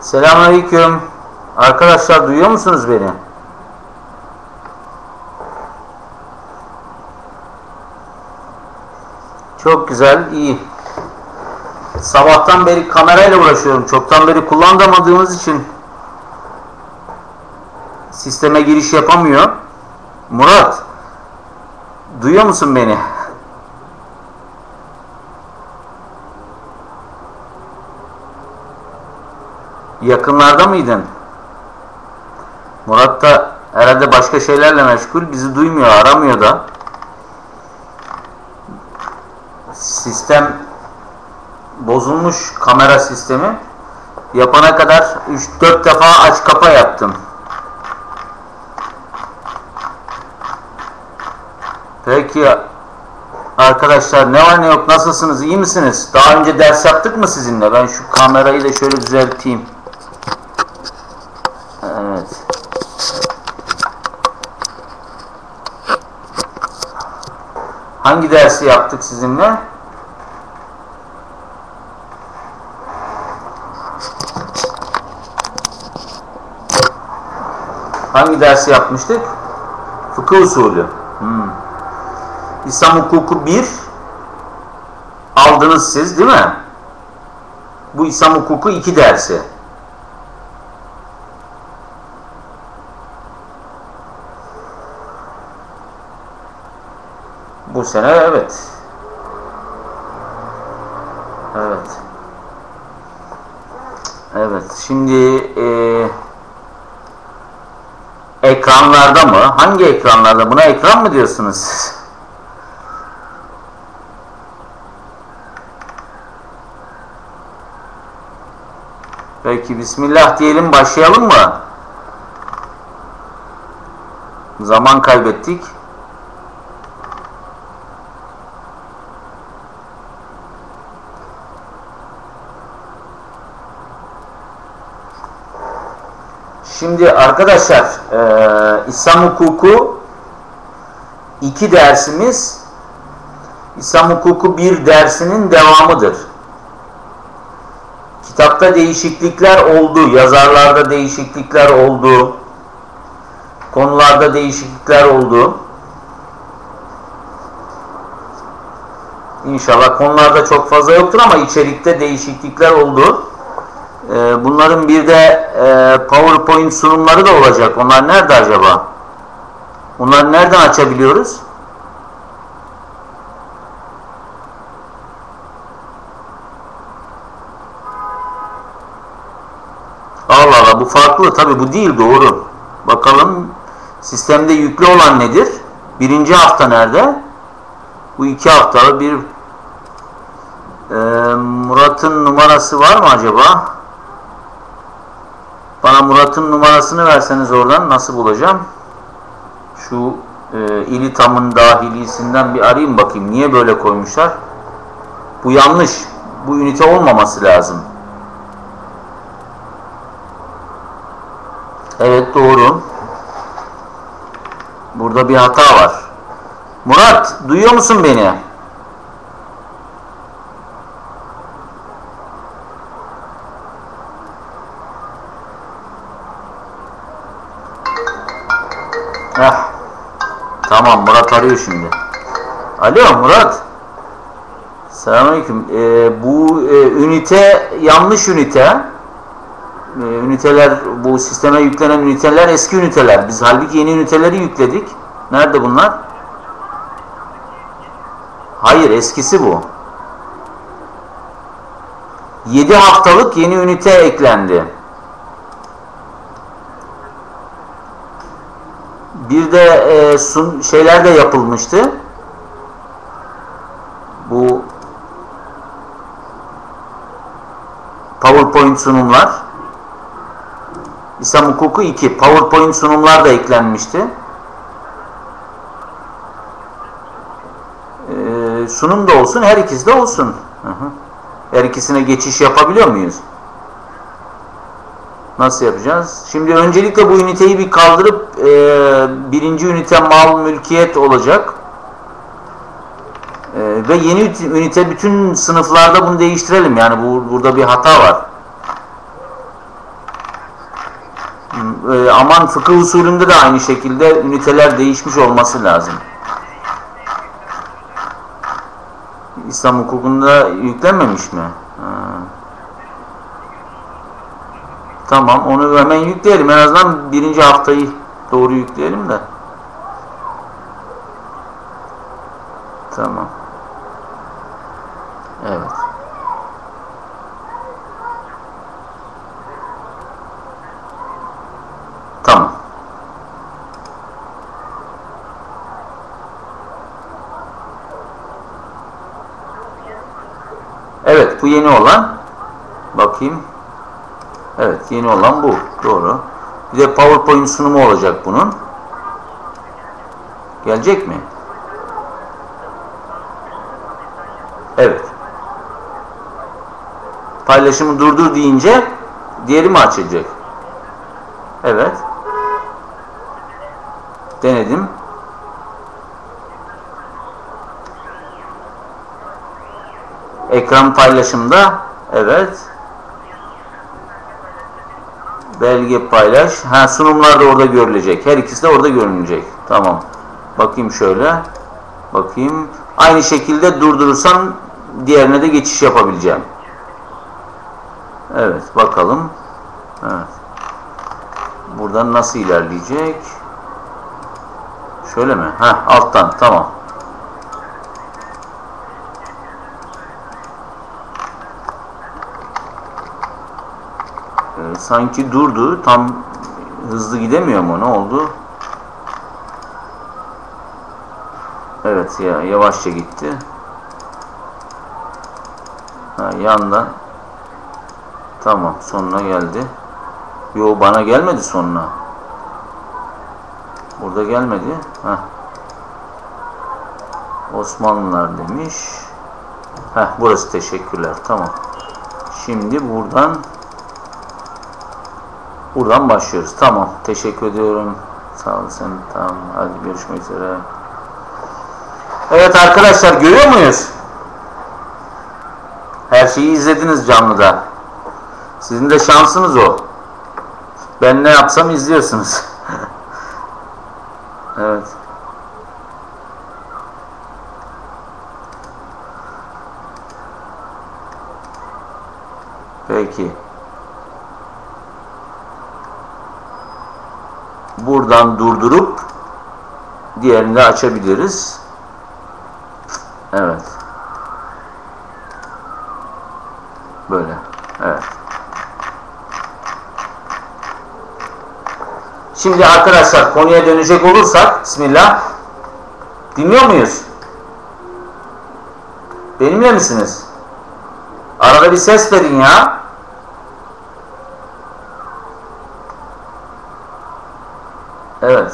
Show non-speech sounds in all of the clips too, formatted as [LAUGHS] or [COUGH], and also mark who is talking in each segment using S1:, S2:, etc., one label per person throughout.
S1: Selamünaleyküm. Arkadaşlar duyuyor musunuz beni? Çok güzel, iyi. Sabahtan beri kamerayla uğraşıyorum. Çoktan beri kullanamadığımız için sisteme giriş yapamıyor. Murat, duyuyor musun beni? Yakınlarda mıydın? Murat da herhalde başka şeylerle meşgul. Bizi duymuyor, aramıyor da. Sistem bozulmuş kamera sistemi. Yapana kadar 3-4 defa aç kapa yaptım. Peki arkadaşlar ne var ne yok nasılsınız iyi misiniz? Daha önce ders yaptık mı sizinle? Ben şu kamerayı da şöyle düzelteyim. Hangi dersi yaptık sizinle? Hangi dersi yapmıştık? Fıkıh usulü. Hmm. İslam hukuku 1 aldınız siz değil mi? Bu İslam hukuku 2 dersi. Bu sene evet. Evet. Evet. Şimdi e, ekranlarda mı? Hangi ekranlarda? Buna ekran mı diyorsunuz siz? Peki Bismillah diyelim başlayalım mı? Zaman kaybettik. Şimdi arkadaşlar e, İslam hukuku iki dersimiz İslam hukuku bir dersinin devamıdır. Kitapta değişiklikler oldu, yazarlarda değişiklikler oldu, konularda değişiklikler oldu. İnşallah konularda çok fazla yoktur ama içerikte değişiklikler oldu. Bunların bir de PowerPoint sunumları da olacak. Onlar nerede acaba? Onları nereden açabiliyoruz? Allah Allah bu farklı. Tabi bu değil doğru. Bakalım sistemde yüklü olan nedir? Birinci hafta nerede? Bu iki haftalı bir e, Murat'ın numarası var mı acaba? Bana Murat'ın numarasını verseniz oradan nasıl bulacağım? Şu e, İlitam'ın dahilisinden bir arayayım bakayım. Niye böyle koymuşlar? Bu yanlış. Bu ünite olmaması lazım. Evet doğru. Burada bir hata var. Murat duyuyor musun beni? Heh. Tamam Murat arıyor şimdi. Alo Murat. Selamünaleyküm. Ee, bu e, ünite yanlış ünite. Ee, üniteler bu sisteme yüklenen üniteler eski üniteler. Biz halbuki yeni üniteleri yükledik. Nerede bunlar? Hayır eskisi bu. 7 haftalık yeni ünite eklendi. Bir de e, sun, şeyler de yapılmıştı. Bu PowerPoint sunumlar. İslam hukuku 2. PowerPoint sunumlar da eklenmişti. Ee, sunum da olsun, her ikisi de olsun. Hı hı. Her ikisine geçiş yapabiliyor muyuz? Nasıl yapacağız? Şimdi öncelikle bu üniteyi bir kaldırıp e, birinci ünite mal mülkiyet olacak. E, ve yeni ünite bütün sınıflarda bunu değiştirelim. Yani bu, burada bir hata var. E, aman fıkıh usulünde de aynı şekilde üniteler değişmiş olması lazım. İslam hukukunda yüklenmemiş mi? Ha. Tamam onu hemen yükleyelim. En azından birinci haftayı doğru yükleyelim de. Tamam. Evet. Tamam. Evet bu yeni olan. Bakayım. Evet yeni olan bu. Doğru. Bir de PowerPoint sunumu olacak bunun. Gelecek mi? Evet. Paylaşımı durdur deyince diğeri mi açacak? Evet. Denedim. Ekran paylaşımda evet. Belge paylaş. Ha sunumlar da orada görülecek. Her ikisi de orada görünecek. Tamam. Bakayım şöyle. Bakayım. Aynı şekilde durdurursam diğerine de geçiş yapabileceğim. Evet bakalım. Evet. Buradan nasıl ilerleyecek? Şöyle mi? Ha alttan tamam. Ee, sanki durdu. Tam hızlı gidemiyor mu? Ne oldu? Evet ya yavaşça gitti. Ha, yandan. Tamam sonuna geldi. Yo bana gelmedi sonuna. Burada gelmedi. Heh. Osmanlılar demiş. Heh, burası teşekkürler. Tamam. Şimdi buradan buradan başlıyoruz. Tamam. Teşekkür ediyorum. Sağ olasın. Tamam. Hadi görüşmek üzere. Evet arkadaşlar görüyor muyuz? Her şeyi izlediniz canlıda. Sizin de şansınız o. Ben ne yapsam izliyorsunuz. [LAUGHS] evet. Peki. Buradan durdurup diğerini açabiliriz. Evet. Böyle. Evet. Şimdi arkadaşlar konuya dönecek olursak Bismillah dinliyor muyuz? Benimle misiniz? Arada bir ses verin ya. Evet.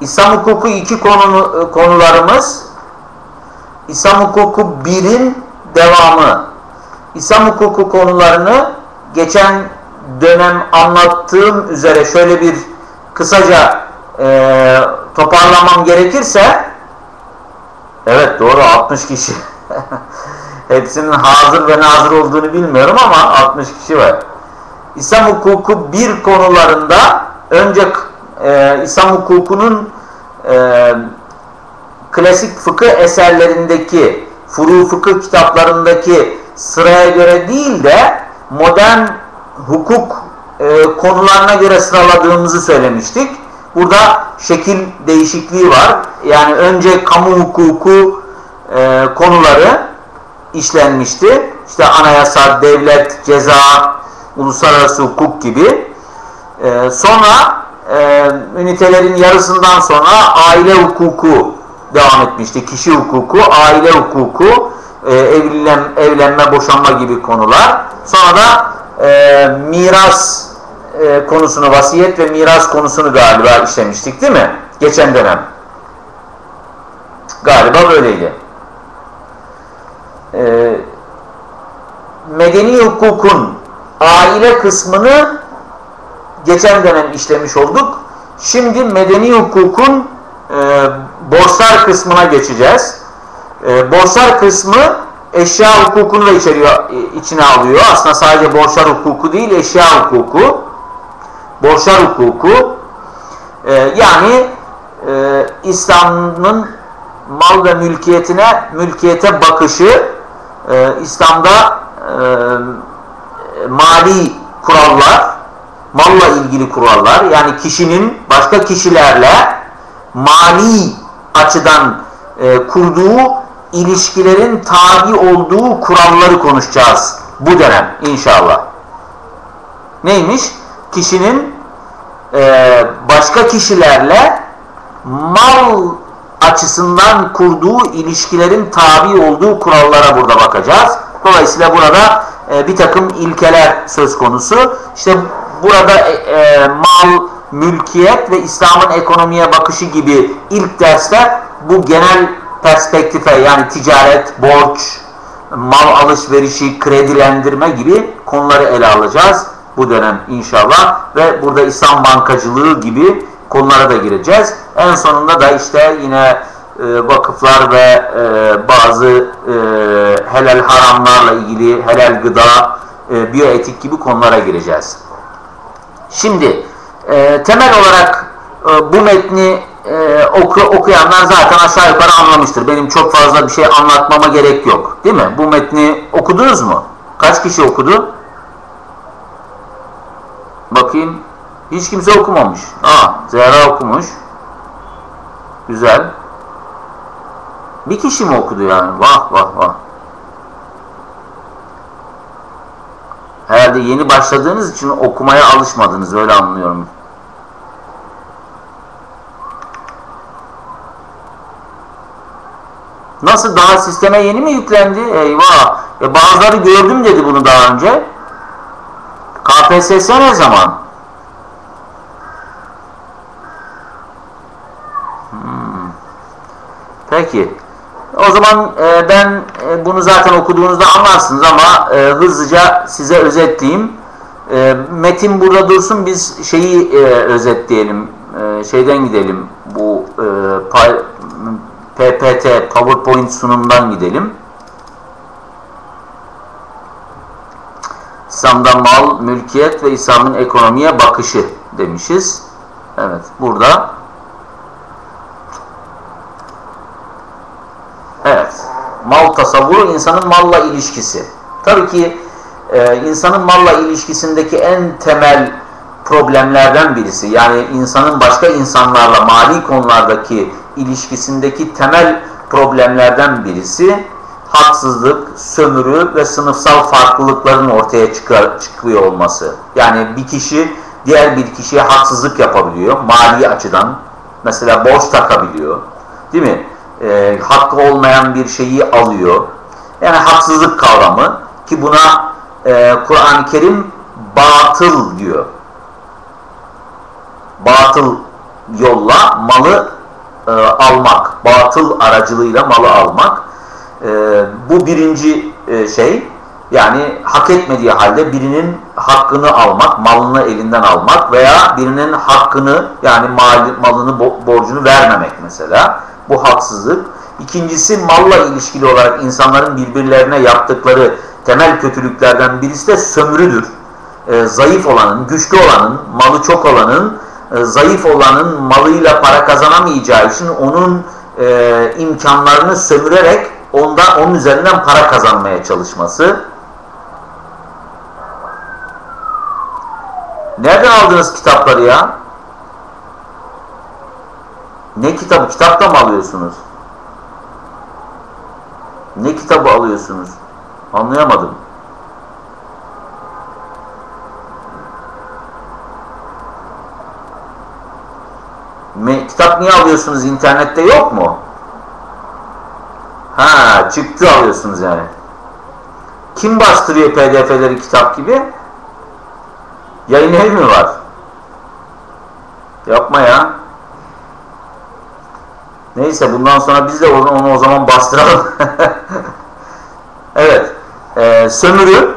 S1: İslam hukuku iki konu, konularımız İslam hukuku 1'in devamı. İslam hukuku konularını geçen dönem anlattığım üzere şöyle bir kısaca e, toparlamam gerekirse evet doğru 60 kişi [LAUGHS] hepsinin hazır ve nazır olduğunu bilmiyorum ama 60 kişi var. İslam hukuku bir konularında önce e, İslam hukukunun e, klasik fıkıh eserlerindeki furu fıkıh kitaplarındaki sıraya göre değil de modern hukuk e, konularına göre sıraladığımızı söylemiştik. Burada şekil değişikliği var. Yani önce kamu hukuku e, konuları işlenmişti. İşte anayasa, devlet, ceza, uluslararası hukuk gibi. E, sonra e, ünitelerin yarısından sonra aile hukuku devam etmişti. Kişi hukuku, aile hukuku, e, evlen, evlenme, boşanma gibi konular. Sonra da e, miras e, konusunu, vasiyet ve miras konusunu galiba işlemiştik değil mi? Geçen dönem. Galiba böyleydi. E, medeni hukukun aile kısmını geçen dönem işlemiş olduk. Şimdi medeni hukukun e, borçlar kısmına geçeceğiz. E, borçlar kısmı eşya hukukunu da içeriyor, içine alıyor. Aslında sadece borçlar hukuku değil, eşya hukuku. Borçlar hukuku. Ee, yani e, İslam'ın mal ve mülkiyetine, mülkiyete bakışı e, İslam'da e, mali kurallar, malla ilgili kurallar, yani kişinin başka kişilerle mali açıdan e, kurduğu ilişkilerin tabi olduğu kuralları konuşacağız bu dönem inşallah. Neymiş? Kişinin e, başka kişilerle mal açısından kurduğu ilişkilerin tabi olduğu kurallara burada bakacağız. Dolayısıyla burada e, bir takım ilkeler söz konusu. İşte burada e, e, mal, mülkiyet ve İslam'ın ekonomiye bakışı gibi ilk dersler bu genel perspektife yani ticaret, borç, mal alışverişi, kredilendirme gibi konuları ele alacağız bu dönem inşallah ve burada İslam bankacılığı gibi konulara da gireceğiz. En sonunda da işte yine e, vakıflar ve e, bazı e, helal haramlarla ilgili helal gıda, e, biyoetik gibi konulara gireceğiz. Şimdi temel olarak bu metni oku, okuyanlar zaten aşağı yukarı anlamıştır. Benim çok fazla bir şey anlatmama gerek yok. Değil mi? Bu metni okudunuz mu? Kaç kişi okudu? Bakayım. Hiç kimse okumamış. Aa, Zehra okumuş. Güzel. Bir kişi mi okudu yani? Vah vah vah. Herhalde yeni başladığınız için okumaya alışmadınız. Öyle anlıyorum. Nasıl daha sisteme yeni mi yüklendi? Eyvah. E bazıları gördüm dedi bunu daha önce. KPSS ne zaman? Hmm. Peki. O zaman e, ben e, bunu zaten okuduğunuzda anlarsınız ama e, hızlıca size özetleyeyim. E, metin burada dursun biz şeyi e, özetleyelim. E, şeyden gidelim. Bu e, pay, PPT PowerPoint sunumdan gidelim. İslam'da mal, mülkiyet ve İslam'ın ekonomiye bakışı demişiz. Evet burada. Evet. Mal tasavvuru insanın malla ilişkisi. Tabii ki e, insanın malla ilişkisindeki en temel problemlerden birisi. Yani insanın başka insanlarla mali konulardaki ilişkisindeki temel problemlerden birisi haksızlık, sömürü ve sınıfsal farklılıkların ortaya çıkar, çıkıyor olması. Yani bir kişi diğer bir kişiye haksızlık yapabiliyor mali açıdan. Mesela borç takabiliyor. Değil mi? E, hakkı olmayan bir şeyi alıyor. Yani haksızlık kavramı ki buna e, Kur'an-ı Kerim batıl diyor. Batıl yolla malı e, almak, batıl aracılığıyla malı almak. E, bu birinci e, şey. Yani hak etmediği halde birinin hakkını almak, malını elinden almak veya birinin hakkını yani mal, malını, borcunu vermemek mesela. Bu haksızlık. İkincisi malla ilişkili olarak insanların birbirlerine yaptıkları temel kötülüklerden birisi de sömürüdür. E, zayıf olanın, güçlü olanın, malı çok olanın e, zayıf olanın malıyla para kazanamayacağı için onun e, imkanlarını sömürerek ondan onun üzerinden para kazanmaya çalışması. Nereden aldınız kitapları ya? Ne kitabı? Kitapta mı alıyorsunuz? Ne kitabı alıyorsunuz? Anlayamadım. kitap niye alıyorsunuz? İnternette yok mu? Ha, çıktı alıyorsunuz yani. Kim bastırıyor pdf'leri kitap gibi? Yayın evi mi var? Yapma ya. Neyse bundan sonra biz de onu, onu o zaman bastıralım. [LAUGHS] evet. Ee, sömürü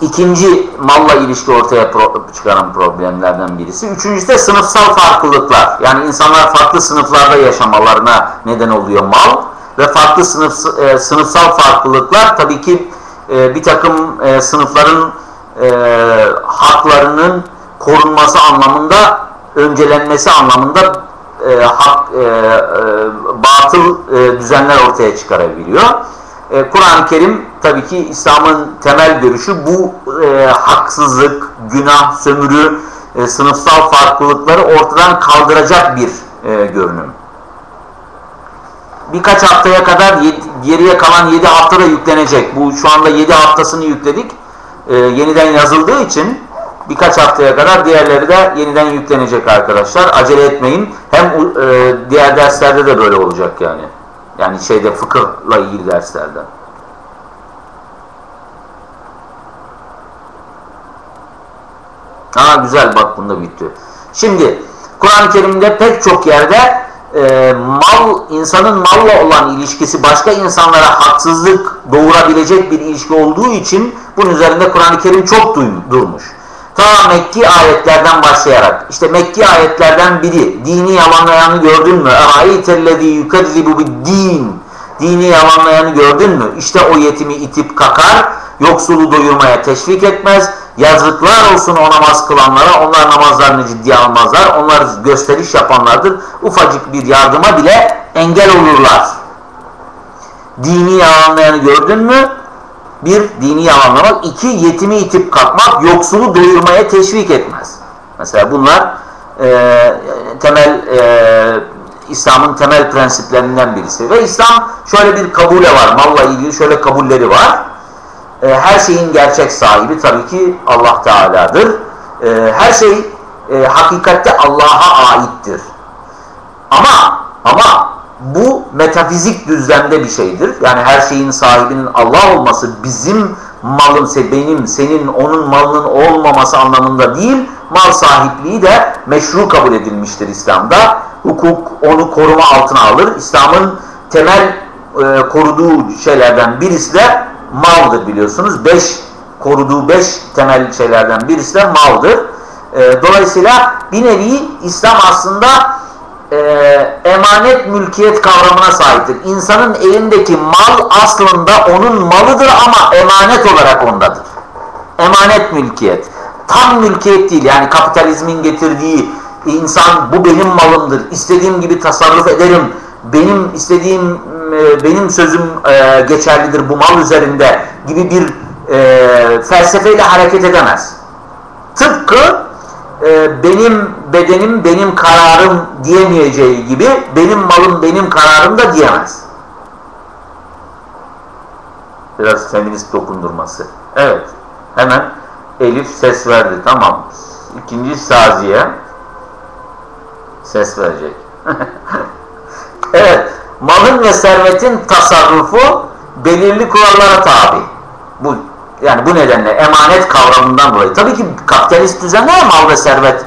S1: ikinci malla ilişki ortaya pro çıkaran problemlerden birisi. Üçüncüsü de sınıfsal farklılıklar. Yani insanlar farklı sınıflarda yaşamalarına neden oluyor mal. ve farklı sınıf, e, sınıfsal farklılıklar tabii ki e, bir takım e, sınıfların e, haklarının korunması anlamında öncelenmesi anlamında e, hak, e, e, batıl e, düzenler ortaya çıkarabiliyor. E, Kur'an-ı Kerim tabii ki İslam'ın temel görüşü bu e, haksızlık, günah, sömürü, e, sınıfsal farklılıkları ortadan kaldıracak bir e, görünüm. Birkaç haftaya kadar geriye kalan 7 hafta da yüklenecek. Bu şu anda 7 haftasını yükledik. E, yeniden yazıldığı için birkaç haftaya kadar diğerleri de yeniden yüklenecek arkadaşlar. Acele etmeyin. Hem e, diğer derslerde de böyle olacak yani. Yani şeyde fıkıhla ilgili derslerde. Aa güzel bak bunda bitti. Şimdi Kur'an-ı Kerim'de pek çok yerde e, mal insanın malla olan ilişkisi başka insanlara haksızlık doğurabilecek bir ilişki olduğu için bunun üzerinde Kur'an-ı Kerim çok durmuş. Ta Mekki ayetlerden başlayarak işte Mekki ayetlerden biri dini yalanlayanı gördün mü? E'ayitellezî yukezzibu din Dini yalanlayanı gördün mü? İşte o yetimi itip kakar, yoksulu doyurmaya teşvik etmez. Yazıklar olsun o namaz kılanlara. Onlar namazlarını ciddiye almazlar. Onlar gösteriş yapanlardır. Ufacık bir yardıma bile engel olurlar. Dini yalanlayanı gördün mü? Bir, dini yalanlamak. iki yetimi itip kalkmak, yoksulu doyurmaya teşvik etmez. Mesela bunlar e, temel e, İslam'ın temel prensiplerinden birisi. Ve İslam şöyle bir kabule var. Malla ilgili şöyle kabulleri var. E, her şeyin gerçek sahibi tabii ki Allah Teala'dır. E, her şey e, hakikatte Allah'a aittir. Ama ama bu metafizik düzlemde bir şeydir. Yani her şeyin sahibinin Allah olması bizim malın, benim, senin, onun malının olmaması anlamında değil, mal sahipliği de meşru kabul edilmiştir İslam'da. Hukuk onu koruma altına alır. İslam'ın temel e, koruduğu şeylerden birisi de maldır biliyorsunuz. Beş koruduğu beş temel şeylerden birisi de maldır. E, dolayısıyla bir nevi İslam aslında e, emanet mülkiyet kavramına sahiptir. İnsanın elindeki mal aslında onun malıdır ama emanet olarak ondadır. Emanet mülkiyet. Tam mülkiyet değil yani kapitalizmin getirdiği insan bu benim malımdır. İstediğim gibi tasarruf ederim. Benim istediğim e, benim sözüm e, geçerlidir bu mal üzerinde gibi bir e, felsefeyle hareket edemez. Tıpkı e, benim bedenim benim kararım diyemeyeceği gibi benim malım benim kararım da diyemez. Biraz feminist dokundurması. Evet. Hemen Elif ses verdi. Tamam. İkinci Saziye ses verecek. [LAUGHS] evet. Malın ve servetin tasarrufu belirli kurallara tabi. Bu yani bu nedenle emanet kavramından dolayı. Tabii ki kapitalist düzende mal ve servet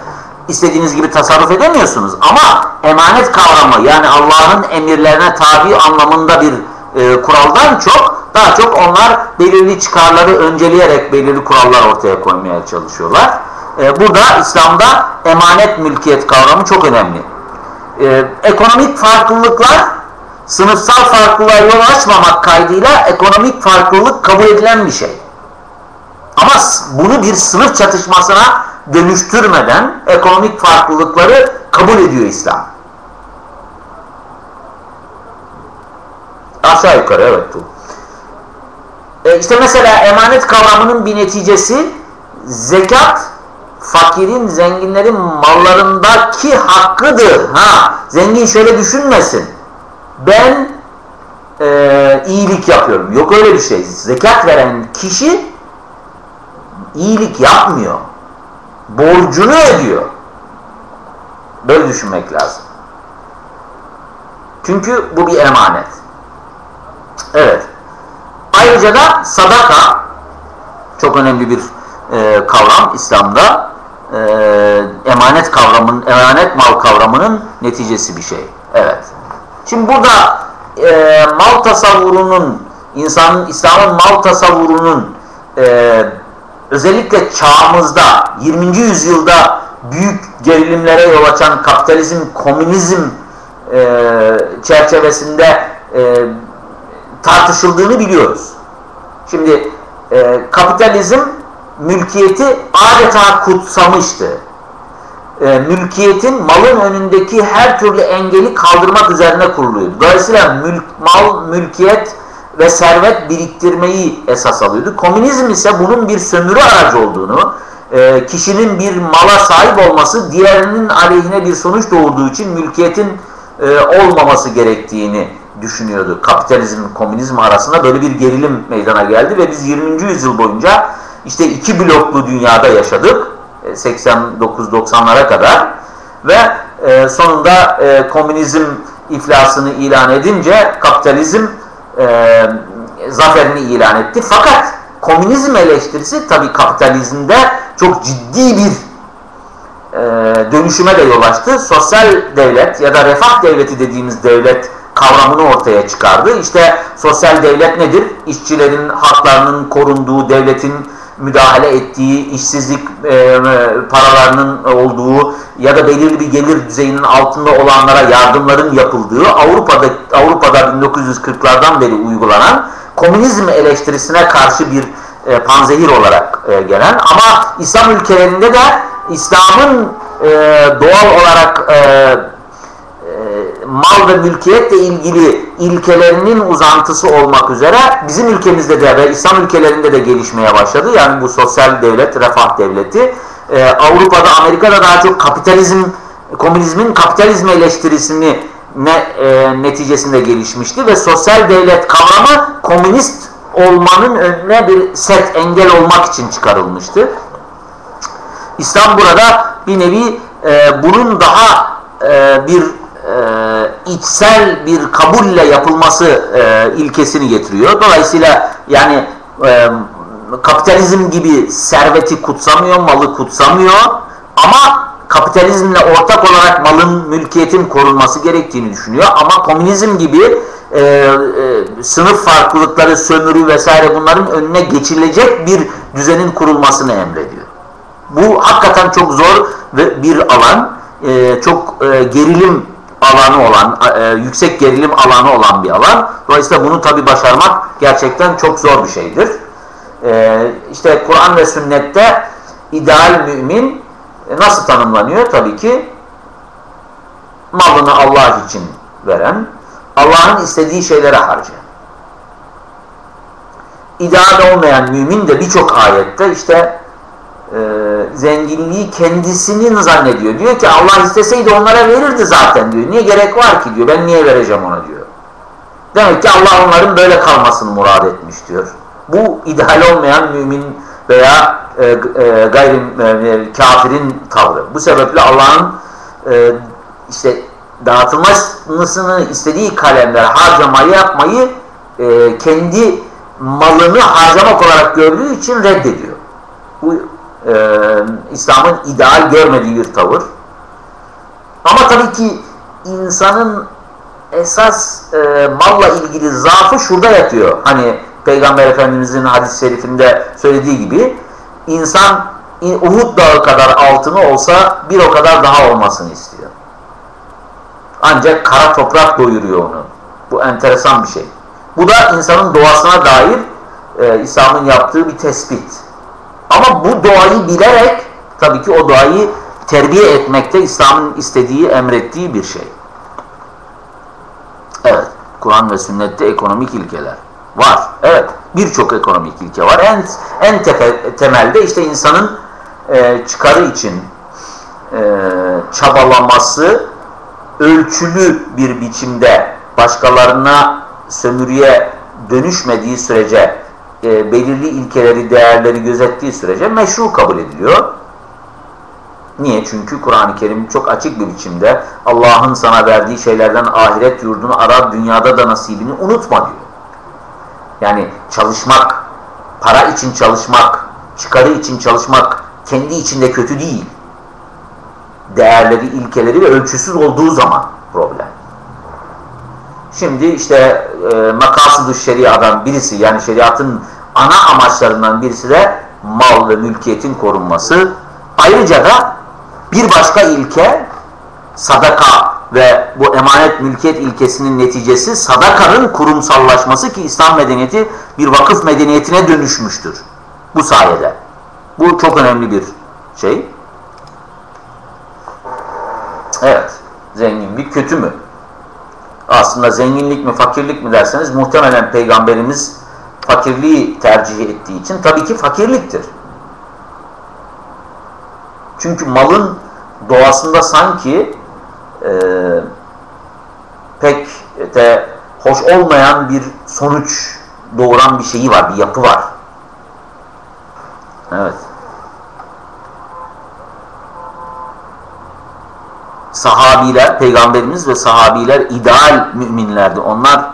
S1: istediğiniz gibi tasarruf edemiyorsunuz. Ama emanet kavramı yani Allah'ın emirlerine tabi anlamında bir e, kuraldan çok daha çok onlar belirli çıkarları önceleyerek belirli kurallar ortaya koymaya çalışıyorlar. E, burada İslam'da emanet mülkiyet kavramı çok önemli. E, ekonomik farklılıklar sınıfsal farklılığa yol açmamak kaydıyla ekonomik farklılık kabul edilen bir şey. Ama bunu bir sınıf çatışmasına dönüştürmeden ekonomik farklılıkları kabul ediyor İslam. Aşağı yukarı evet bu. E işte mesela emanet kavramının bir neticesi zekat fakirin, zenginlerin mallarındaki hakkıdır. Ha, zengin şöyle düşünmesin. Ben e, iyilik yapıyorum. Yok öyle bir şey. Zekat veren kişi iyilik yapmıyor. Borcunu ödüyor. Böyle düşünmek lazım. Çünkü bu bir emanet. Evet. Ayrıca da sadaka çok önemli bir e, kavram İslam'da. E, emanet kavramının, emanet mal kavramının neticesi bir şey. Evet. Şimdi burada e, mal tasavvurunun, insanın, İslam'ın mal tasavvurunun e, özellikle çağımızda 20. yüzyılda büyük gerilimlere yol açan kapitalizm, komünizm e, çerçevesinde e, tartışıldığını biliyoruz. Şimdi e, kapitalizm mülkiyeti adeta kutsamıştı. E, mülkiyetin malın önündeki her türlü engeli kaldırmak üzerine kuruluydu. Dolayısıyla mülk, mal, mülkiyet ve servet biriktirmeyi esas alıyordu. Komünizm ise bunun bir sömürü aracı olduğunu, e, kişinin bir mala sahip olması diğerinin aleyhine bir sonuç doğurduğu için mülkiyetin e, olmaması gerektiğini düşünüyordu. Kapitalizm, komünizm arasında böyle bir gerilim meydana geldi ve biz 20. yüzyıl boyunca işte iki bloklu dünyada yaşadık. 89-90'lara kadar ve e, sonunda e, komünizm iflasını ilan edince kapitalizm e, zaferini ilan etti. Fakat komünizm eleştirisi tabii kapitalizmde çok ciddi bir e, dönüşüme de yol açtı. Sosyal devlet ya da refah devleti dediğimiz devlet kavramını ortaya çıkardı. İşte sosyal devlet nedir? İşçilerin haklarının korunduğu, devletin müdahale ettiği, işsizlik e, paralarının olduğu ya da belirli bir gelir düzeyinin altında olanlara yardımların yapıldığı Avrupa'da Avrupa'da 1940'lardan beri uygulanan komünizm eleştirisine karşı bir e, panzehir olarak e, gelen ama İslam ülkelerinde de İslam'ın e, doğal olarak e, mal ve mülkiyetle ilgili ilkelerinin uzantısı olmak üzere bizim ülkemizde de ve İslam ülkelerinde de gelişmeye başladı. Yani bu sosyal devlet, refah devleti. Ee, Avrupa'da, Amerika'da daha çok kapitalizm, komünizmin kapitalizm eleştirisini ne, e, neticesinde gelişmişti ve sosyal devlet kavramı komünist olmanın önüne bir set engel olmak için çıkarılmıştı. İslam burada bir nevi e, bunun daha e, bir e, içsel bir kabulle yapılması e, ilkesini getiriyor. Dolayısıyla yani e, kapitalizm gibi serveti kutsamıyor, malı kutsamıyor ama kapitalizmle ortak olarak malın, mülkiyetin korunması gerektiğini düşünüyor. Ama komünizm gibi e, e, sınıf farklılıkları, sömürü vesaire bunların önüne geçilecek bir düzenin kurulmasını emrediyor. Bu hakikaten çok zor bir alan, e, çok e, gerilim alanı olan, e, yüksek gerilim alanı olan bir alan. Dolayısıyla bunu tabi başarmak gerçekten çok zor bir şeydir. E, işte Kur'an ve sünnette ideal mümin e, nasıl tanımlanıyor? Tabii ki malını Allah için veren, Allah'ın istediği şeylere harcayan. İdeal olmayan mümin de birçok ayette işte e, zenginliği kendisinin zannediyor. Diyor ki Allah isteseydi onlara verirdi zaten diyor. Niye gerek var ki diyor. Ben niye vereceğim ona diyor. Demek ki Allah onların böyle kalmasını murad etmiş diyor. Bu ideal olmayan mümin veya e, e, gayri e, kafirin tavrı. Bu sebeple Allah'ın e, işte dağıtılmasını istediği kalemler harcamayı yapmayı e, kendi malını harcamak olarak gördüğü için reddediyor. Bu e, İslam'ın ideal görmediği bir tavır. Ama tabii ki insanın esas e, malla ilgili zaafı şurada yatıyor. Hani Peygamber Efendimizin hadis-i şerifinde söylediği gibi insan Uhud dağı kadar altını olsa bir o kadar daha olmasını istiyor. Ancak kara toprak doyuruyor onu. Bu enteresan bir şey. Bu da insanın doğasına dair e, İslam'ın yaptığı bir tespit. Ama bu doğayı bilerek tabii ki o doğayı terbiye etmekte İslam'ın istediği, emrettiği bir şey. Evet, Kur'an ve sünnette ekonomik ilkeler var. Evet, birçok ekonomik ilke var. En, en tepe, temelde işte insanın e, çıkarı için e, çabalaması ölçülü bir biçimde başkalarına sömürüye dönüşmediği sürece e, belirli ilkeleri, değerleri gözettiği sürece meşru kabul ediliyor. Niye? Çünkü Kur'an-ı Kerim çok açık bir biçimde Allah'ın sana verdiği şeylerden ahiret yurdunu arar, dünyada da nasibini unutma diyor. Yani çalışmak, para için çalışmak, çıkarı için çalışmak kendi içinde kötü değil. Değerleri, ilkeleri ve ölçüsüz olduğu zaman problem. Şimdi işte e, makasıdü şeriadan birisi yani şeriatın ana amaçlarından birisi de mal ve mülkiyetin korunması. Ayrıca da bir başka ilke sadaka ve bu emanet mülkiyet ilkesinin neticesi sadakanın kurumsallaşması ki İslam medeniyeti bir vakıf medeniyetine dönüşmüştür. Bu sayede. Bu çok önemli bir şey. Evet. Zenginlik kötü mü? Aslında zenginlik mi fakirlik mi derseniz muhtemelen peygamberimiz fakirliği tercih ettiği için tabii ki fakirliktir. Çünkü malın doğasında sanki e, pek de hoş olmayan bir sonuç doğuran bir şeyi var, bir yapı var. Evet. Sahabiler, peygamberimiz ve sahabiler ideal müminlerdi. Onlar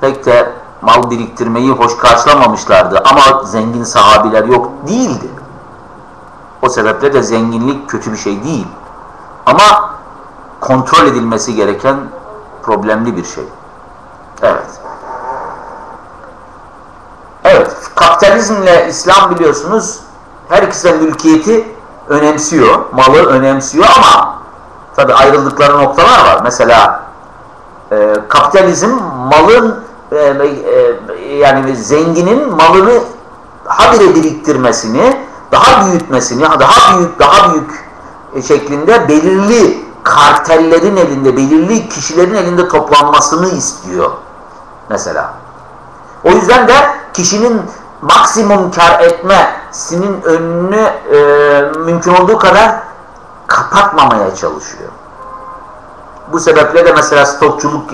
S1: pek de mal biriktirmeyi hoş karşılamamışlardı. Ama zengin sahabiler yok değildi. O sebeple de zenginlik kötü bir şey değil. Ama kontrol edilmesi gereken problemli bir şey. Evet. Evet, kapitalizmle İslam biliyorsunuz her ikisi mülkiyeti önemsiyor, malı önemsiyor ama tabi ayrıldıkları noktalar var. Mesela e, kapitalizm malın e, e, yani zenginin malını habire biriktirmesini, daha büyütmesini, daha büyük, daha büyük şeklinde belirli kartellerin elinde, belirli kişilerin elinde toplanmasını istiyor. Mesela. O yüzden de kişinin maksimum kar etmesinin önünü e, mümkün olduğu kadar kapatmamaya çalışıyor. Bu sebeple de mesela stokçuluk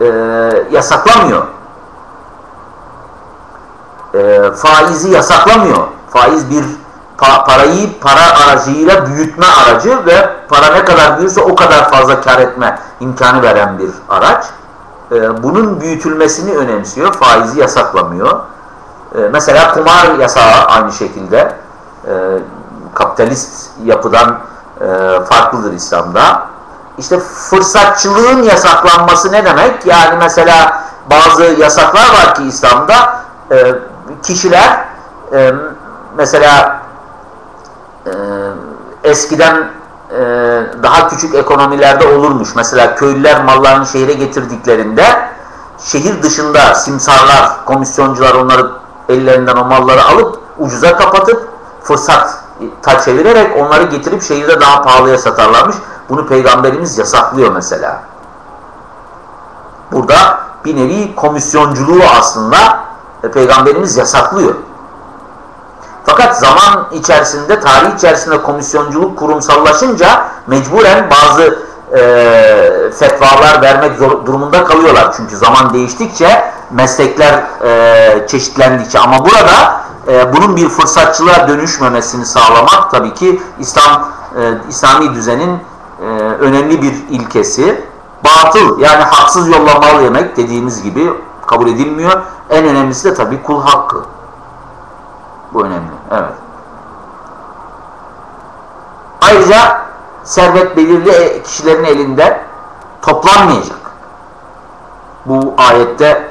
S1: e, yasaklamıyor. E, faizi yasaklamıyor. Faiz bir pa parayı para aracıyla büyütme aracı ve para ne kadar büyürse o kadar fazla kar etme imkanı veren bir araç. E, bunun büyütülmesini önemsiyor. Faizi yasaklamıyor. E, mesela kumar yasağı aynı şekilde e, kapitalist yapıdan e, farklıdır İslam'da. İşte fırsatçılığın yasaklanması ne demek? Yani mesela bazı yasaklar var ki İslam'da e, kişiler e, mesela e, eskiden e, daha küçük ekonomilerde olurmuş. Mesela köylüler mallarını şehre getirdiklerinde şehir dışında simsarlar, komisyoncular onları ellerinden o malları alıp ucuza kapatıp fırsat ta çevirerek onları getirip şehirde daha pahalıya satarlarmış. Bunu peygamberimiz yasaklıyor mesela. Burada bir nevi komisyonculuğu aslında e, peygamberimiz yasaklıyor. Fakat zaman içerisinde, tarih içerisinde komisyonculuk kurumsallaşınca mecburen bazı e, fetvalar vermek zor, durumunda kalıyorlar. Çünkü zaman değiştikçe, meslekler e, çeşitlendikçe ama burada e, bunun bir fırsatçılığa dönüşmemesini sağlamak tabii ki İslam e, İslami düzenin e, önemli bir ilkesi. Batıl yani haksız yolla mal yemek dediğimiz gibi kabul edilmiyor. En önemlisi de tabii kul hakkı. Bu önemli. Evet. Ayrıca servet belirli kişilerin elinde toplanmayacak. Bu ayette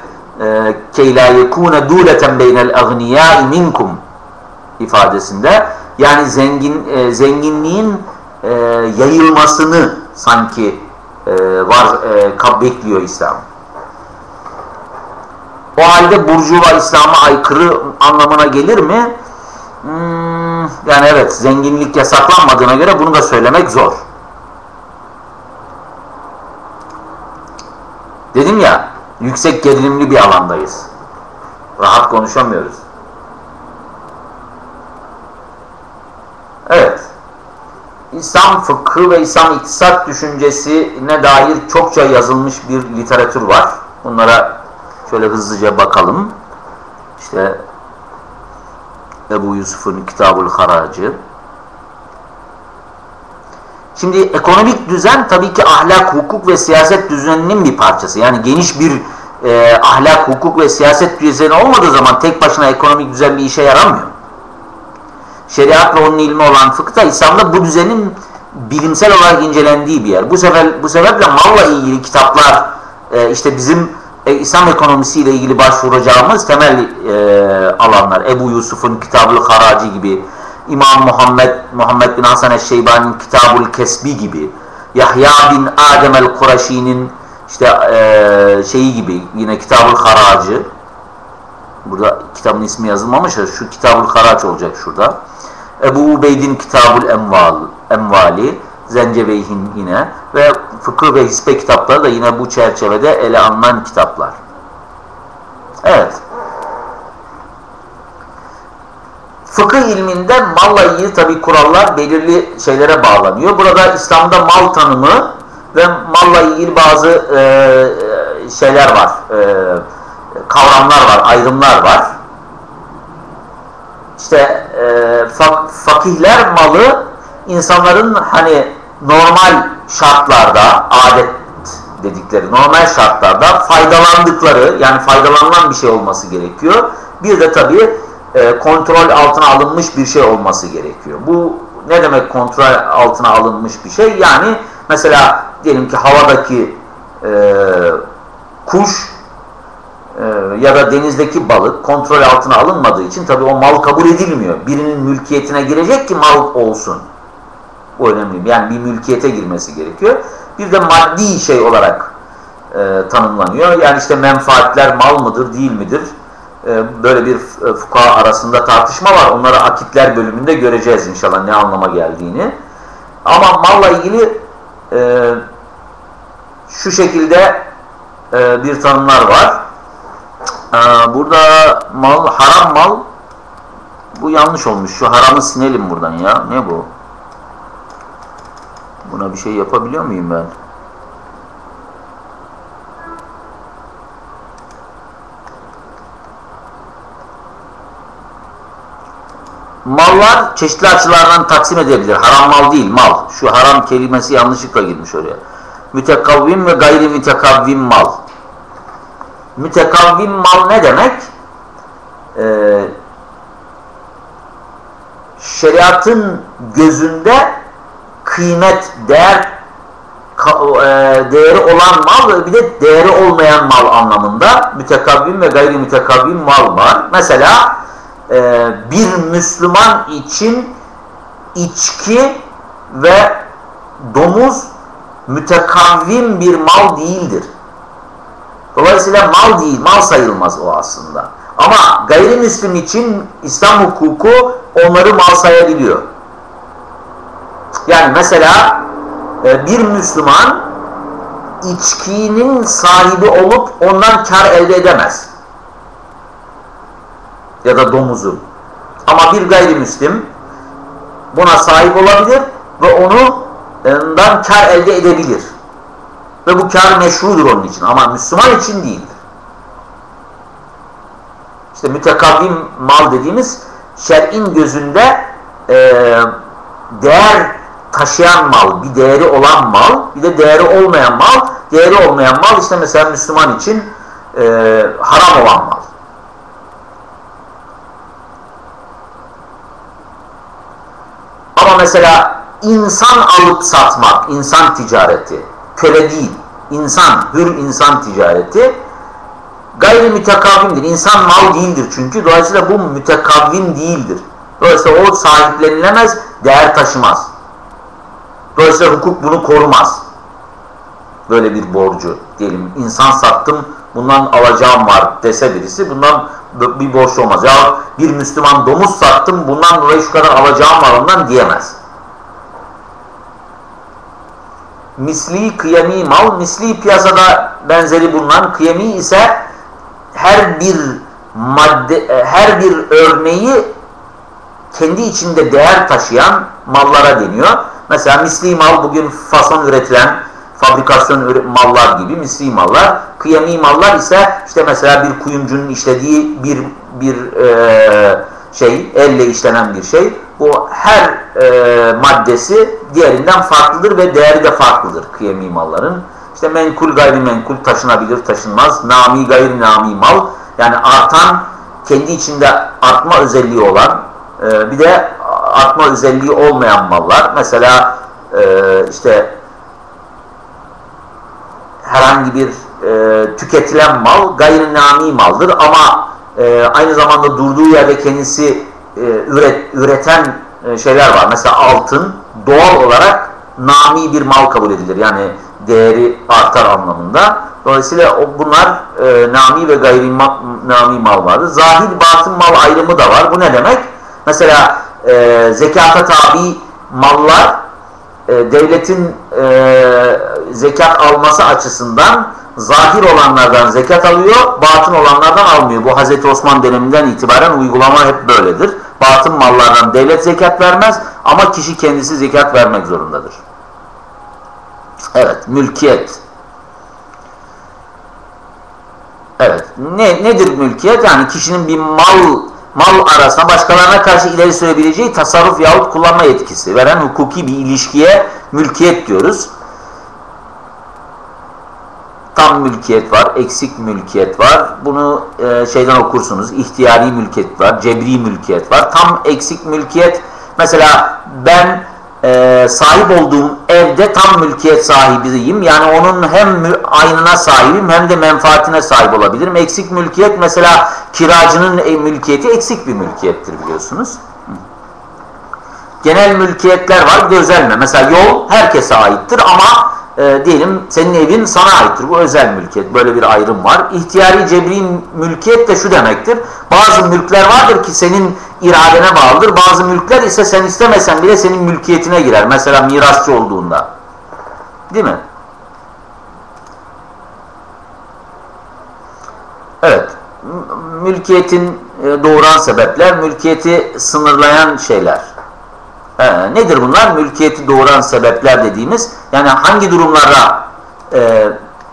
S1: key la yekune duleten beynel agniyai minkum ifadesinde yani zengin e, zenginliğin e, yayılmasını sanki e, var e, bekliyor İslam. O halde burjuva İslam'a aykırı anlamına gelir mi? Hmm, yani evet zenginlik yasaklanmadığına göre bunu da söylemek zor. Dedim ya yüksek gerilimli bir alandayız. Rahat konuşamıyoruz. Evet. İslam fıkhı ve İslam iktisat düşüncesine dair çokça yazılmış bir literatür var. Bunlara şöyle hızlıca bakalım. İşte Ebu Yusuf'un Kitabul Haracı. Şimdi ekonomik düzen tabii ki ahlak, hukuk ve siyaset düzeninin bir parçası. Yani geniş bir e, ahlak, hukuk ve siyaset düzeni olmadığı zaman tek başına ekonomik düzen bir işe yaramıyor. Şeriat ve onun ilmi olan fıkta İslam'da bu düzenin bilimsel olarak incelendiği bir yer. Bu sefer bu sebeple malla ilgili kitaplar e, işte bizim e, İslam ekonomisiyle ilgili başvuracağımız temel e, alanlar. Ebu Yusuf'un Kitabul Haraci gibi, İmam Muhammed Muhammed bin Hasan Eşşeybani'nin Kitabul Kesbi gibi, Yahya bin Adem el-Kureşi'nin işte e, şeyi gibi yine Kitab-ı Haracı burada kitabın ismi yazılmamış şu Kitab-ı Haraç olacak şurada. Ebu Ubeyd'in Kitabul Emval, Emvali, Zencebeyh'in yine ve fıkıh ve hisbe kitapları da yine bu çerçevede ele alınan kitaplar. Evet. Fıkıh ilminde malla ilgili tabi kurallar belirli şeylere bağlanıyor. Burada İslam'da mal tanımı ve malla ilgili bazı e, şeyler var. E, kavramlar var, ayrımlar var. İşte e, fak, fakihler malı insanların hani normal şartlarda, adet dedikleri normal şartlarda faydalandıkları yani faydalanılan bir şey olması gerekiyor. Bir de tabii e, kontrol altına alınmış bir şey olması gerekiyor. Bu ne demek kontrol altına alınmış bir şey? Yani mesela diyelim ki havadaki e, kuş e, ya da denizdeki balık kontrol altına alınmadığı için tabii o mal kabul edilmiyor. Birinin mülkiyetine girecek ki mal olsun. Bu önemli. Yani bir mülkiyete girmesi gerekiyor. Bir de maddi şey olarak e, tanımlanıyor. Yani işte menfaatler mal mıdır, değil midir? E, böyle bir e, fukaha arasında tartışma var. Onları akitler bölümünde göreceğiz inşallah ne anlama geldiğini. Ama malla ilgili e, şu şekilde e, bir tanımlar var. E, burada mal, haram mal bu yanlış olmuş. Şu haramı sinelim buradan ya. Ne bu? Buna bir şey yapabiliyor muyum ben? Mallar çeşitli açılardan taksim edebilir. Haram mal değil, mal. Şu haram kelimesi yanlışlıkla girmiş oraya. Mütekavvim ve gayri mütekavvim mal. Mütekavvim mal ne demek? Ee, şeriatın gözünde kıymet, değer e, değeri olan mal ve bir de değeri olmayan mal anlamında mütekavvim ve gayri mütekavvim mal var. Mesela e, bir Müslüman için içki ve domuz mütekavvim bir mal değildir. Dolayısıyla mal değil, mal sayılmaz o aslında. Ama gayrimüslim için İslam hukuku onları mal sayabiliyor. Yani mesela e, bir Müslüman içkinin sahibi olup ondan kar elde edemez. Ya da domuzun. Ama bir gayrimüslim buna sahip olabilir ve onu ondan kar elde edebilir. Ve bu kar meşrudur onun için ama Müslüman için değildir. İşte mütekavvim mal dediğimiz şer'in gözünde e, değer taşıyan mal, bir değeri olan mal, bir de değeri olmayan mal. Değeri olmayan mal işte mesela Müslüman için e, haram olan mal. Ama mesela insan alıp satmak, insan ticareti, köle değil, insan, hür insan ticareti gayri mütekavvimdir. İnsan mal değildir çünkü. Dolayısıyla bu mütekavvim değildir. Dolayısıyla o sahiplenilemez, değer taşımaz. Dolayısıyla hukuk bunu korumaz. Böyle bir borcu diyelim. İnsan sattım bundan alacağım var dese birisi bundan bir borç olmaz. Ya bir Müslüman domuz sattım bundan dolayı şu kadar alacağım var ondan diyemez. Misli kıyami mal, misli piyasada benzeri bulunan kıyami ise her bir madde, her bir örneği kendi içinde değer taşıyan mallara deniyor. Mesela misli mal bugün fason üretilen fabrikasyon mallar gibi misli mallar. Kıyami mallar ise işte mesela bir kuyumcunun işlediği bir bir e, şey, elle işlenen bir şey. Bu her e, maddesi diğerinden farklıdır ve değeri de farklıdır kıyami malların. İşte menkul gayrimenkul taşınabilir, taşınmaz. Nami gayri nami mal. Yani artan, kendi içinde artma özelliği olan e, bir de artma özelliği olmayan mallar. Mesela e, işte herhangi bir e, tüketilen mal gayri nami maldır ama e, aynı zamanda durduğu yerde kendisi e, üret, üreten e, şeyler var. Mesela altın doğal olarak nami bir mal kabul edilir. Yani değeri artar anlamında. Dolayısıyla bunlar e, nami ve gayri nami mal vardır. Zahir batın mal ayrımı da var. Bu ne demek? Mesela e, zekata tabi mallar e, devletin e, zekat alması açısından zahir olanlardan zekat alıyor, batın olanlardan almıyor. Bu Hazreti Osman döneminden itibaren uygulama hep böyledir. Batın mallardan devlet zekat vermez ama kişi kendisi zekat vermek zorundadır. Evet, mülkiyet. Evet, ne, nedir mülkiyet? Yani kişinin bir mal mal arasında başkalarına karşı ileri sürebileceği tasarruf yahut kullanma yetkisi veren hukuki bir ilişkiye mülkiyet diyoruz. Tam mülkiyet var, eksik mülkiyet var. Bunu e, şeyden okursunuz. İhtiyari mülkiyet var, cebri mülkiyet var. Tam eksik mülkiyet mesela ben e, sahip olduğum evde tam mülkiyet sahibiyim. Yani onun hem aynına sahibim hem de menfaatine sahip olabilirim. Eksik mülkiyet mesela kiracının e, mülkiyeti eksik bir mülkiyettir biliyorsunuz. Genel mülkiyetler var bir özel mi? Mesela yol herkese aittir ama e, diyelim senin evin sana aittir. Bu özel mülkiyet. Böyle bir ayrım var. İhtiyari cebri mülkiyet de şu demektir. Bazı mülkler vardır ki senin iradene bağlıdır. Bazı mülkler ise sen istemesen bile senin mülkiyetine girer. Mesela mirasçı olduğunda. Değil mi? Evet. Mülkiyetin e, doğuran sebepler, mülkiyeti sınırlayan şeyler. He, nedir bunlar? Mülkiyeti doğuran sebepler dediğimiz. Yani hangi durumlarda e,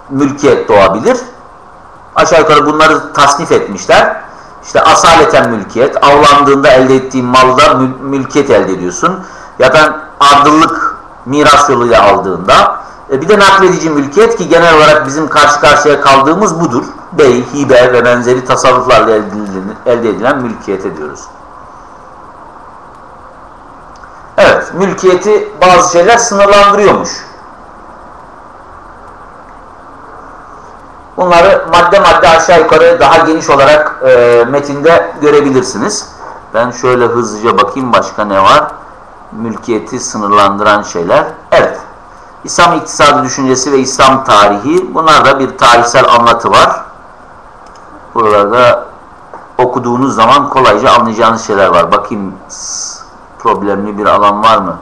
S1: mülkiyet doğabilir? Aşağı yukarı bunları tasnif etmişler. İşte asaleten mülkiyet, avlandığında elde ettiğin malda mül mülkiyet elde ediyorsun. Ya da ardıllık miras yoluyla aldığında. E bir de nakledici mülkiyet ki genel olarak bizim karşı karşıya kaldığımız budur. Bey, hibe ve benzeri tasarruflarla elde edilen, elde edilen mülkiyet ediyoruz. Evet, mülkiyeti bazı şeyler sınırlandırıyormuş. Bunları madde madde aşağı yukarı daha geniş olarak e, metinde görebilirsiniz. Ben şöyle hızlıca bakayım başka ne var. Mülkiyeti sınırlandıran şeyler. Evet. İslam iktisadı düşüncesi ve İslam tarihi. Bunlarda bir tarihsel anlatı var. Buralarda okuduğunuz zaman kolayca anlayacağınız şeyler var. Bakayım problemli bir alan var mı?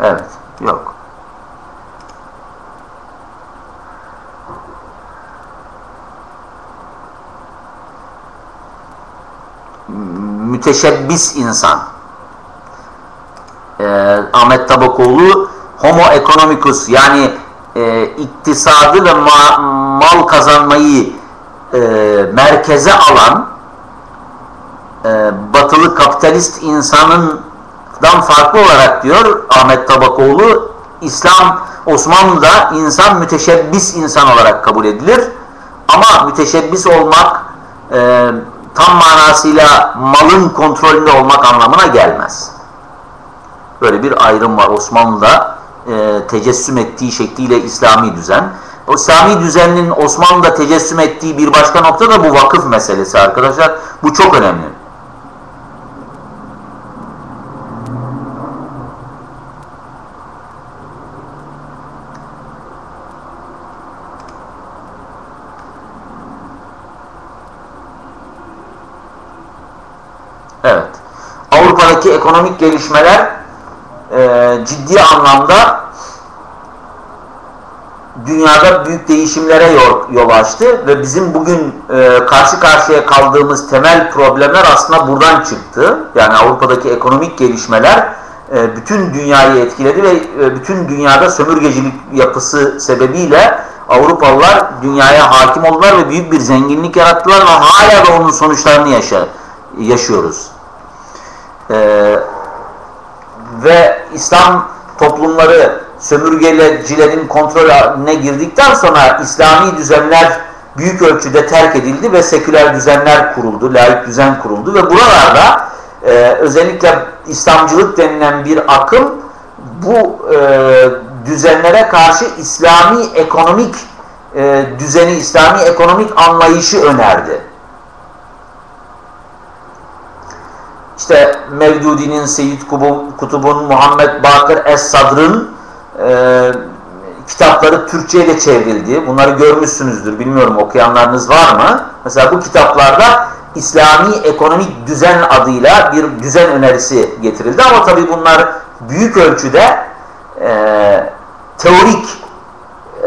S1: Evet. Yok. müteşebbis insan. Ee, Ahmet Tabakoğlu homo economicus yani e, iktisadı ve ma mal kazanmayı e, merkeze alan e, batılı kapitalist insanından farklı olarak diyor Ahmet Tabakoğlu İslam Osmanlı'da insan müteşebbis insan olarak kabul edilir. Ama müteşebbis olmak e, tam manasıyla malın kontrolünde olmak anlamına gelmez. Böyle bir ayrım var Osmanlı'da e, tecessüm ettiği şekliyle İslami düzen. O İslami düzenin Osmanlı'da tecessüm ettiği bir başka nokta da bu vakıf meselesi arkadaşlar. Bu çok önemli. Avrupa'daki ekonomik gelişmeler e, ciddi anlamda dünyada büyük değişimlere yol, açtı ve bizim bugün e, karşı karşıya kaldığımız temel problemler aslında buradan çıktı. Yani Avrupa'daki ekonomik gelişmeler e, bütün dünyayı etkiledi ve e, bütün dünyada sömürgecilik yapısı sebebiyle Avrupalılar dünyaya hakim oldular ve büyük bir zenginlik yarattılar ve hala da onun sonuçlarını yaşa, yaşıyoruz. Ee, ve İslam toplumları sömürgecilerin kontrolüne girdikten sonra İslami düzenler büyük ölçüde terk edildi ve seküler düzenler kuruldu, laik düzen kuruldu ve buralarda e, özellikle İslamcılık denilen bir akım bu e, düzenlere karşı İslami ekonomik e, düzeni, İslami ekonomik anlayışı önerdi. İşte Mevdudi'nin, Seyyid Kutub'un, Muhammed Bakır Es-Sadr'ın e, kitapları Türkçe'ye de çevrildi. Bunları görmüşsünüzdür. Bilmiyorum okuyanlarınız var mı? Mesela bu kitaplarda İslami ekonomik düzen adıyla bir düzen önerisi getirildi. Ama tabii bunlar büyük ölçüde e, teorik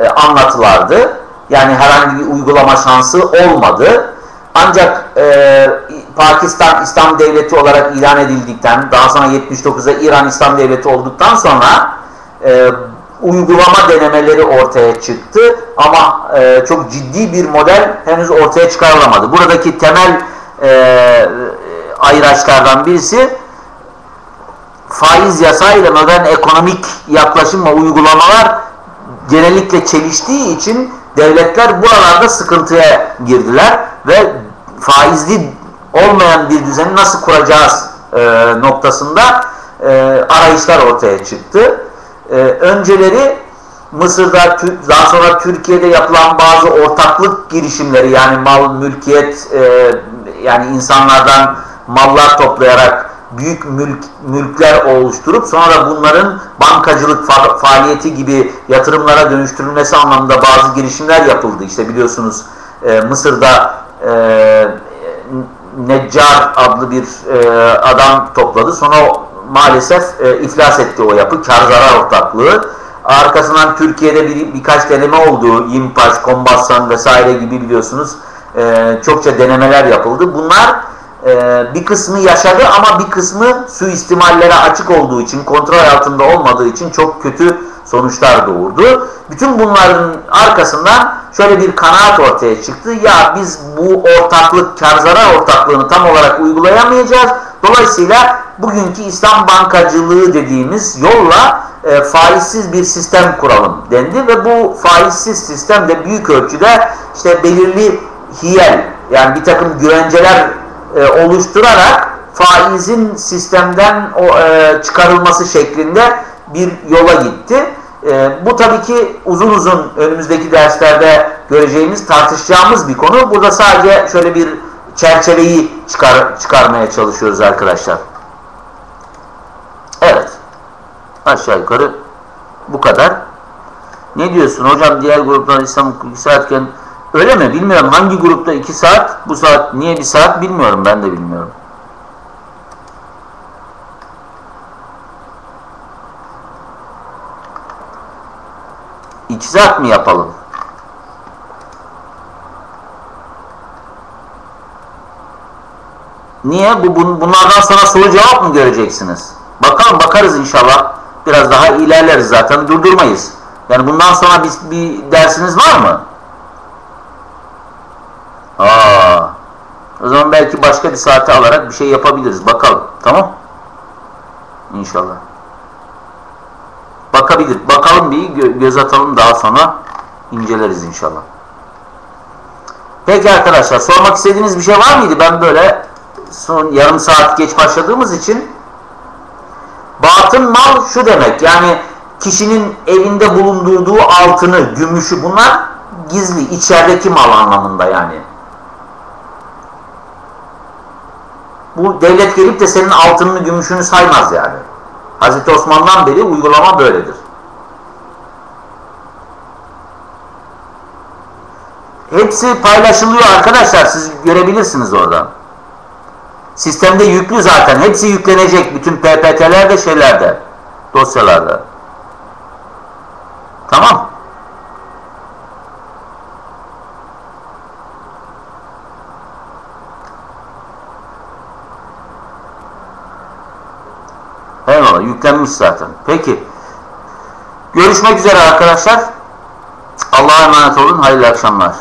S1: e, anlatılardı. Yani herhangi bir uygulama şansı olmadı. Ancak e, Pakistan İslam Devleti olarak ilan edildikten, daha sonra 79'da İran İslam Devleti olduktan sonra e, uygulama denemeleri ortaya çıktı. Ama e, çok ciddi bir model henüz ortaya çıkarılamadı. Buradaki temel e, ayraçlardan birisi faiz yasayla modern ekonomik yaklaşım ve uygulamalar genellikle çeliştiği için devletler buralarda sıkıntıya girdiler ve faizli olmayan bir düzeni nasıl kuracağız e, noktasında e, arayışlar ortaya çıktı. E, önceleri Mısır'da daha sonra Türkiye'de yapılan bazı ortaklık girişimleri yani mal, mülkiyet e, yani insanlardan mallar toplayarak büyük mülk, mülkler oluşturup sonra bunların bankacılık fa faaliyeti gibi yatırımlara dönüştürülmesi anlamında bazı girişimler yapıldı. İşte biliyorsunuz e, Mısır'da e, Neccar adlı bir e, adam topladı. Sonra maalesef e, iflas etti o yapı. Kar zarar ortaklığı. Arkasından Türkiye'de bir, birkaç deneme oldu. Yimpaş, Kombassan vesaire gibi biliyorsunuz. E, çokça denemeler yapıldı. Bunlar e, bir kısmı yaşadı ama bir kısmı suistimallere açık olduğu için, kontrol altında olmadığı için çok kötü sonuçlar doğurdu. Bütün bunların arkasından şöyle bir kanaat ortaya çıktı. Ya biz bu ortaklık, kar zarar ortaklığını tam olarak uygulayamayacağız. Dolayısıyla bugünkü İslam bankacılığı dediğimiz yolla e, faizsiz bir sistem kuralım dendi ve bu faizsiz sistem de büyük ölçüde işte belirli hiyel yani bir takım güvenceler e, oluşturarak faizin sistemden o, e, çıkarılması şeklinde bir yola gitti. E, bu tabii ki uzun uzun önümüzdeki derslerde göreceğimiz, tartışacağımız bir konu. Burada sadece şöyle bir çerçeveyi çıkar, çıkarmaya çalışıyoruz arkadaşlar. Evet. Aşağı yukarı bu kadar. Ne diyorsun hocam diğer gruplar İslam hukuku saatken öyle mi? Bilmiyorum hangi grupta 2 saat bu saat niye 1 saat bilmiyorum ben de bilmiyorum. İki saat mi yapalım? Niye? Bu, bunlardan sonra soru cevap mı göreceksiniz? Bakalım bakarız inşallah. Biraz daha ilerleriz zaten. Durdurmayız. Yani bundan sonra bir, bir dersiniz var mı? Aa, o zaman belki başka bir saate alarak bir şey yapabiliriz. Bakalım. Tamam? İnşallah. Bakabilir. Bakalım bir gö göz atalım daha sonra inceleriz inşallah. Peki arkadaşlar sormak istediğiniz bir şey var mıydı? Ben böyle son yarım saat geç başladığımız için batın mal şu demek yani kişinin evinde bulundurduğu altını, gümüşü bunlar gizli, içerideki mal anlamında yani. Bu devlet gelip de senin altınını, gümüşünü saymaz yani. Hazreti Osman'dan beri uygulama böyledir. Hepsi paylaşılıyor arkadaşlar. Siz görebilirsiniz oradan. Sistemde yüklü zaten. Hepsi yüklenecek. Bütün PPT'lerde şeylerde. Dosyalarda. Tamam. Yüklenmiş zaten. Peki. Görüşmek üzere arkadaşlar. Allah'a emanet olun. Hayırlı akşamlar.